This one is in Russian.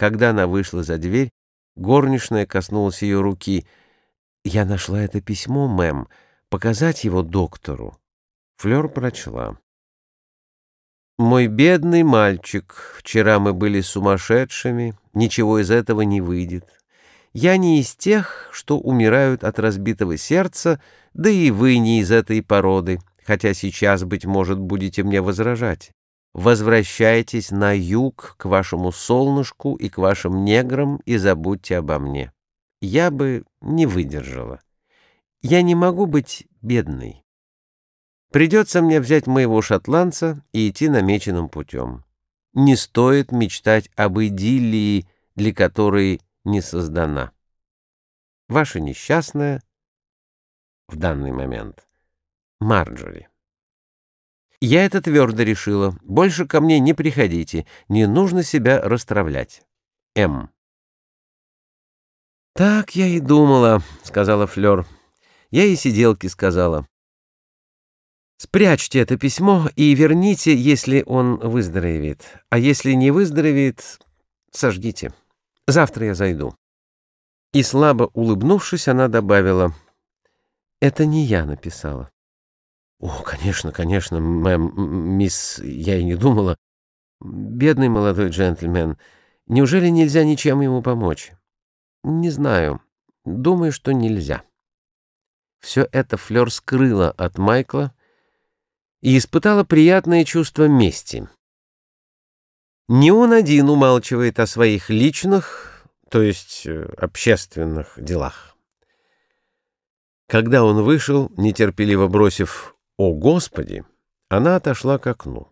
Когда она вышла за дверь, горничная коснулась ее руки. «Я нашла это письмо, мэм. Показать его доктору?» Флёр прочла. «Мой бедный мальчик, вчера мы были сумасшедшими, ничего из этого не выйдет. Я не из тех, что умирают от разбитого сердца, да и вы не из этой породы, хотя сейчас, быть может, будете мне возражать. Возвращайтесь на юг к вашему солнышку и к вашим неграм и забудьте обо мне. Я бы не выдержала. Я не могу быть бедной. Придется мне взять моего шотландца и идти намеченным путем. Не стоит мечтать об идиллии, для которой не создана. Ваша несчастная в данный момент Марджори. Я это твердо решила. Больше ко мне не приходите. Не нужно себя расстравлять. М. «Так я и думала», — сказала Флёр. «Я и сиделке сказала. Спрячьте это письмо и верните, если он выздоровеет. А если не выздоровеет, сожгите. Завтра я зайду». И слабо улыбнувшись, она добавила, «Это не я написала». «О, конечно, конечно, мэм, мисс, я и не думала. Бедный молодой джентльмен. Неужели нельзя ничем ему помочь?» «Не знаю. Думаю, что нельзя». Все это Флёр скрыла от Майкла и испытала приятное чувство мести. Не он один умалчивает о своих личных, то есть э, общественных делах. Когда он вышел, нетерпеливо бросив «О, Господи!», она отошла к окну.